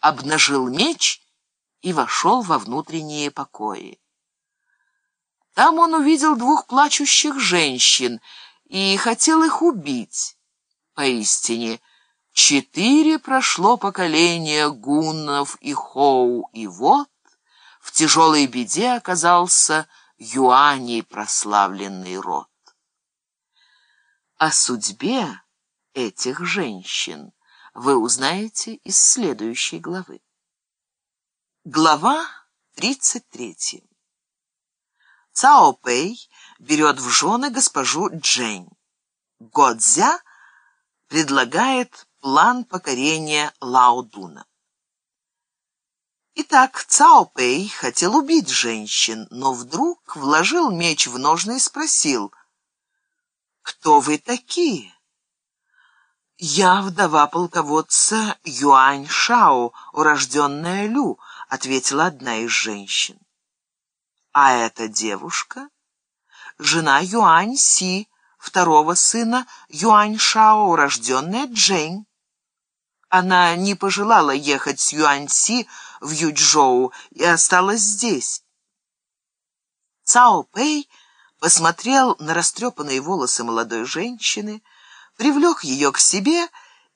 обнажил меч и вошел во внутренние покои. Там он увидел двух плачущих женщин и хотел их убить. Поистине, четыре прошло поколения гуннов и хоу, и вот в тяжелой беде оказался юаней прославленный род. О судьбе этих женщин вы узнаете из следующей главы. Глава 33. Цао Пэй берет в жены госпожу Джень. Годзя предлагает план покорения Лаодуна. Итак, Цао Пэй хотел убить женщин, но вдруг вложил меч в ножны и спросил, «Кто вы такие?» «Я вдова полководца Юань Шао, урожденная Лю», — ответила одна из женщин. «А эта девушка — жена Юань Си, второго сына Юань Шао, урожденная Джейн. Она не пожелала ехать с Юань Си в Юджоу и осталась здесь». Цао Пэй посмотрел на растрепанные волосы молодой женщины, — привлек ее к себе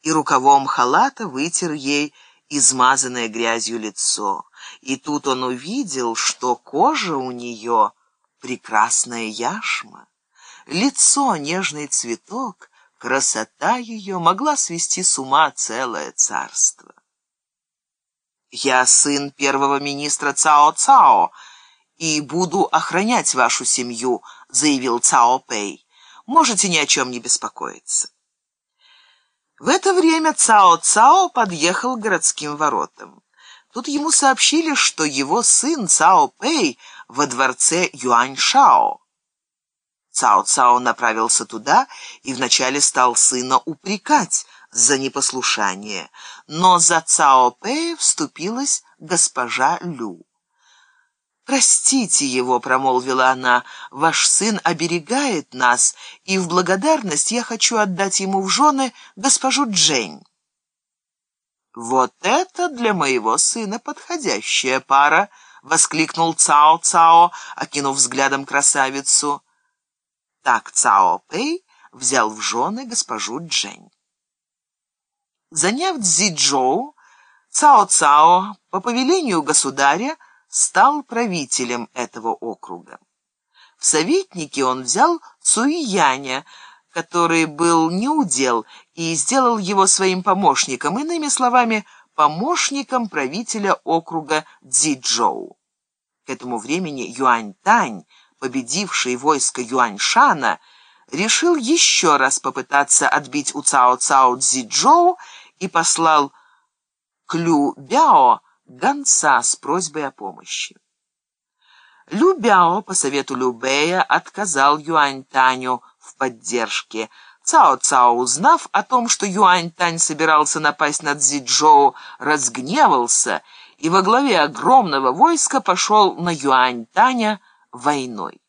и рукавом халата вытер ей измазанное грязью лицо. И тут он увидел, что кожа у нее прекрасная яшма, лицо нежный цветок, красота ее могла свести с ума целое царство. «Я сын первого министра Цао-Цао и буду охранять вашу семью», — заявил Цао Пэй. «Можете ни о чем не беспокоиться». В это время Цао-Цао подъехал к городским воротам. Тут ему сообщили, что его сын Цао Пэй во дворце Юань-Шао. Цао-Цао направился туда и вначале стал сына упрекать за непослушание, но за Цао Пэя вступилась госпожа Лю. «Простите его», — промолвила она, — «ваш сын оберегает нас, и в благодарность я хочу отдать ему в жены госпожу Джейн». «Вот это для моего сына подходящая пара!» — воскликнул Цао-Цао, окинув взглядом красавицу. Так Цао Пэй взял в жены госпожу Джень. Заняв Цзиджоу, Цао-Цао по повелению государя стал правителем этого округа. В советники он взял Цуияня, который был неудел, и сделал его своим помощником, иными словами, помощником правителя округа Цзичжоу. К этому времени Юань-Тань, победивший войско Юань-Шана, решил еще раз попытаться отбить у Цао-Цао Цзичжоу и послал Клю Бяо гонца с просьбой о помощи. Лю Бяо по совету Лю Бэя отказал Юань Таню в поддержке. Цао Цао, узнав о том, что Юань Тань собирался напасть на Цзиджоу, разгневался и во главе огромного войска пошел на Юань Таня войной.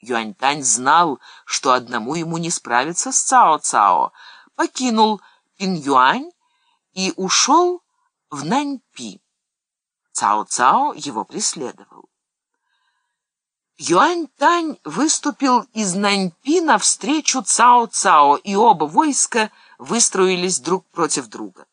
Юань Тань знал, что одному ему не справиться с Цао Цао, покинул Пин Юань и ушел в Наньпи. Цао-Цао его преследовал. Юань-Тань выступил из Наньпи навстречу Цао-Цао, и оба войска выстроились друг против друга.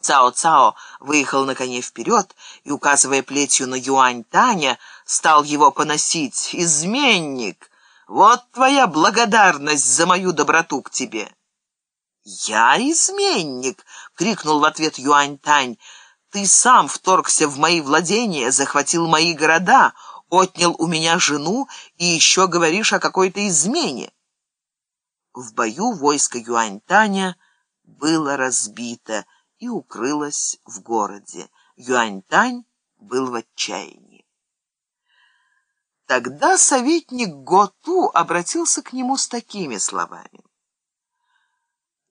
Цао-Цао выехал на коне вперед и, указывая плетью на Юань-Таня, стал его поносить. «Изменник! Вот твоя благодарность за мою доброту к тебе!» «Я изменник!» — крикнул в ответ Юань-Тань. Ты сам вторгся в мои владения, захватил мои города, отнял у меня жену и еще говоришь о какой-то измене. В бою войско Юань-Таня было разбито и укрылось в городе. Юань-Тань был в отчаянии. Тогда советник Готу обратился к нему с такими словами.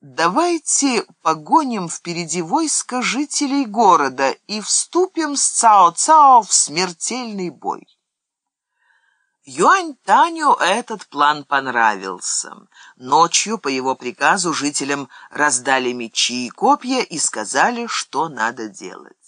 Давайте погоним впереди войска жителей города и вступим с Цао-Цао в смертельный бой. Юань Таню этот план понравился. Ночью по его приказу жителям раздали мечи и копья и сказали, что надо делать.